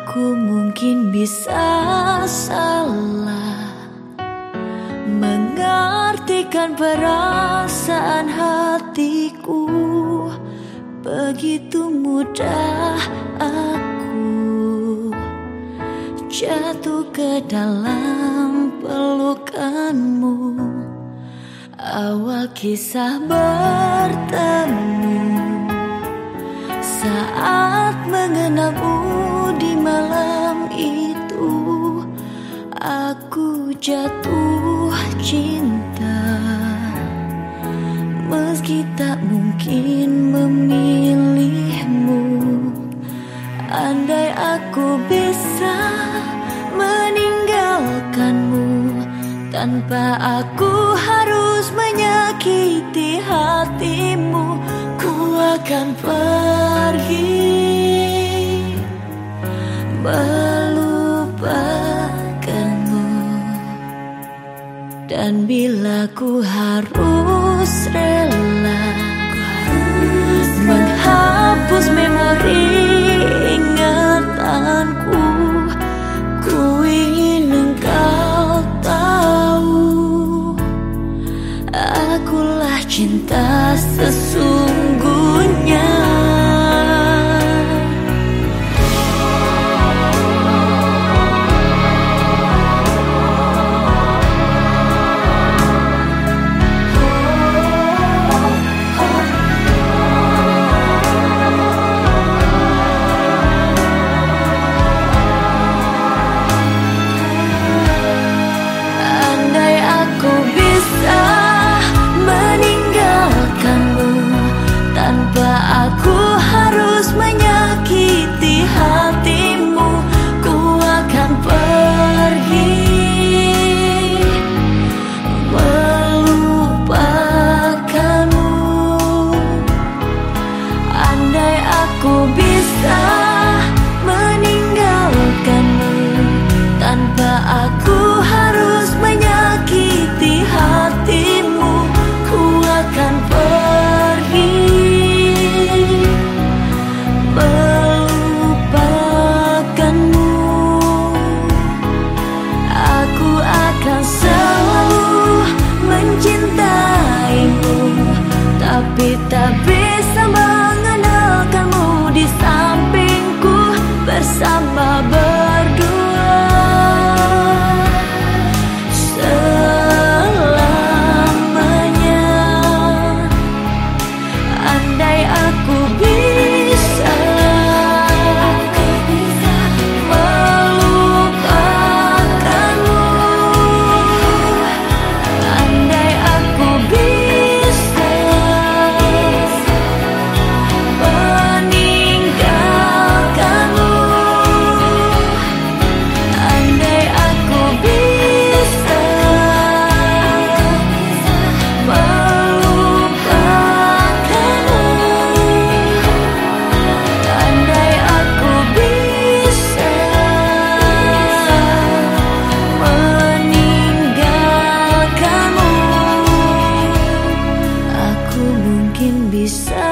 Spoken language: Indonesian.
Aku mungkin bisa salah Mengartikan perasaan hatiku. Begitu mudah aku Jatuh ke dalam pelukanmu. Awal kisah bertemu Aku jatuh cinta Meski tak mungkin memilihmu. Andai aku bisa meninggalkanmu Tanpa aku harus menyakiti hatimu Ku akan pergi Dan bila ku harus rela Menghapus memori ingatanku Ku ingin engkau tahu Akulah cinta sesungguhnya Aku bisa meninggalkanmu tanpa aku. mungkin bisa